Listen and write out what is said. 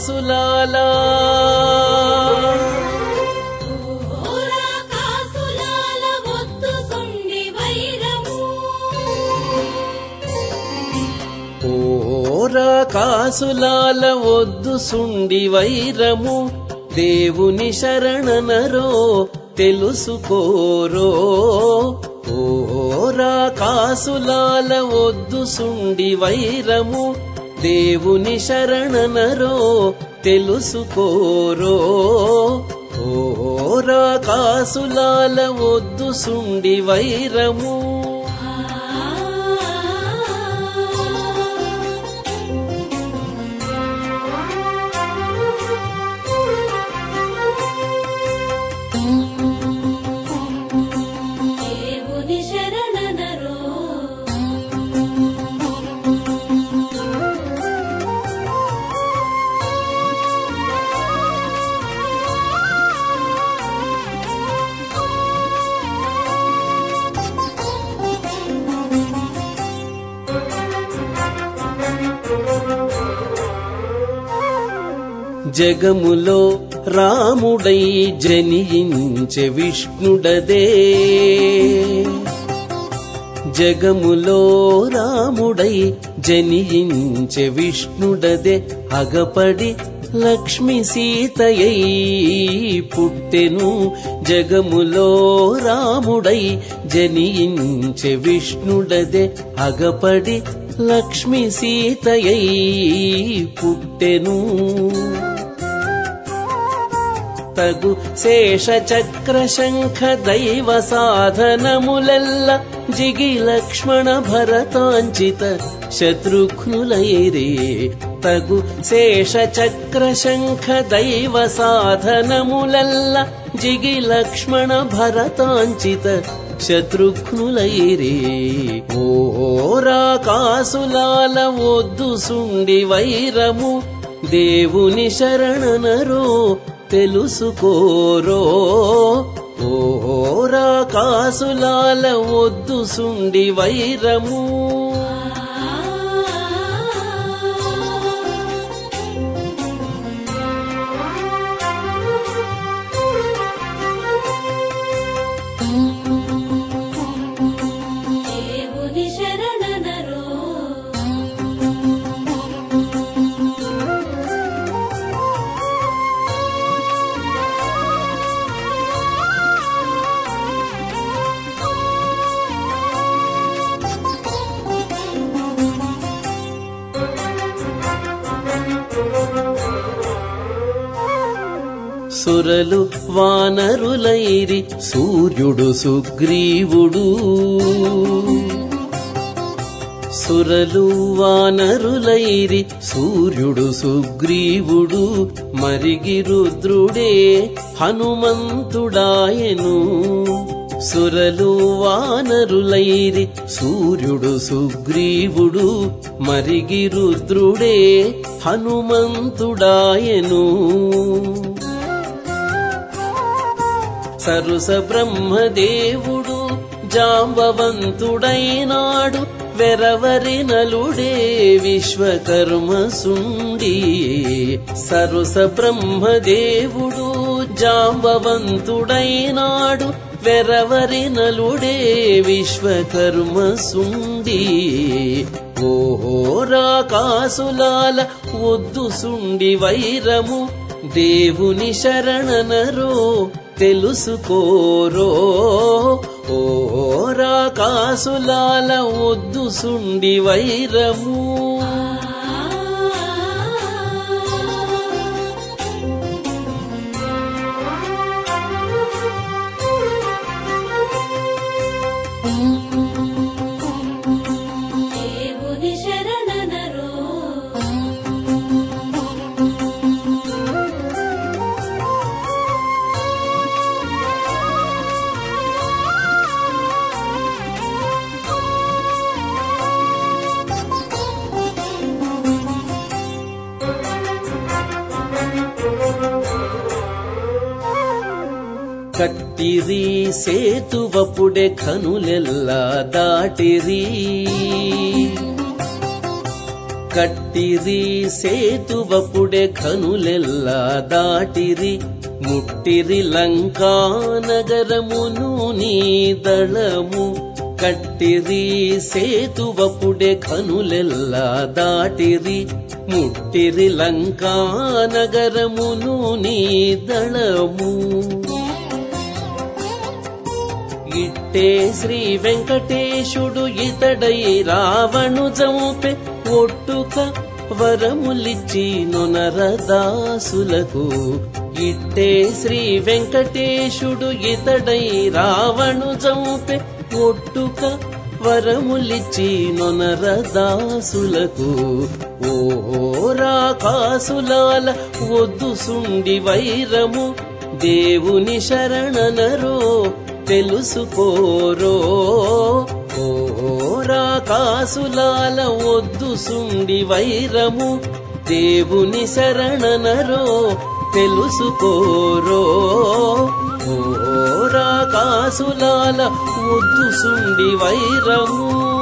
కాసులాలా. ఓరా కాసులాల వద్దు సుండి వైరము. ఓరా కాసులాల వద్దు సుండి వైరము. దేవుని శరణనరో తెలుసుకోరో. ఓరా కాసులాల వద్దు సుండి వైరము. దేవుని శరణనరో తెలుసుకోరో. ఓరా కాసులాల వద్దు సుండి వైరము. జగములో రాముడై జనించె విష్ణుడదే. జగములో రాముడై జనించె విష్ణుడదే. అగపడి లక్ష్మి సీతయై పుట్టెను. జగములో రాముడై జనించె విష్ణుడదే. అగపడి లక్ష్మి సీతయై పుట్టెను. తగు శేష చక్ర శంఖ దైవ సాధనములెల్ల జిగి లక్ష్మణ భరతాంచిత శత్రుఘ్నులైరే తగు శేష చక్ర శంఖ దైవ సాధనములెల్ల జిగి లక్ష్మణ భరతాంచిత శత్రుఘ్నులైరే ఓరా కాసులాల వద్దు సుండి వైరము దేవుని శరణనరో తెలుసుకోరో? ఓరా కాసులాల వద్దు సుండి వైరము. సురలు వానరులైరి సూర్యుడు సుగ్రీవుడు. సురలు వానరులైరి సూర్యుడు సుగ్రీవుడు. మరిగి రుద్రుడే హనుమంతుడాయను. సురలు వానరులైరి సూర్యుడు సుగ్రీవుడు. మరిగి రుద్రుడే హనుమంతుడాయను. సరుస బ్రహ్మదేవుడు జాంబవంతుడైనాడు వెరవరి నలుడే విశ్వకర్మ సుండి సరుస బ్రహ్మదేవుడు జాంబవంతుడైనాడు వెరవరి నలుడే విశ్వకర్మ సుండి ఓరా కాసులాల వద్దు సుండి వైరము దేవుని శరణనరో తెలుసుకోరో? ఓ కాసులాల వద్దు సుండి వైరము. కట్టిరి సేతువపుడే కనులెల్లా దాటిరి. కట్టిరి సేతువపుడే ఘనులెల్ల దాటిరి. ముట్టిరి లంకా నగరమును నీ దళము. కట్టిరి సేతువపుడే ఘనులెల్ల దాటిరి. ముట్టిరి లంకా నగరమును నీ దళము. ఇట్టే శ్రీ వెంకటేశుడు ఇతడై రావణు జంపే ఒట్టుక వరములిచ్చి నొనరదాసులకు. ఇట్టే శ్రీ వెంకటేశుడు ఇతడై రావణు జంపే ఒట్టుక వరములిచ్చి నొనరదాసులకు. ఓరాకాసులాల వద్దు సుండి వైరము దేవుని శరణనరో తెలుసుకోరో? ఓరా కాసులాల వద్దు సుండి వైరము దేవుని శరణనరో తెలుసుకోరో? ఓరా కాసులాల వద్దు సుండి వైరము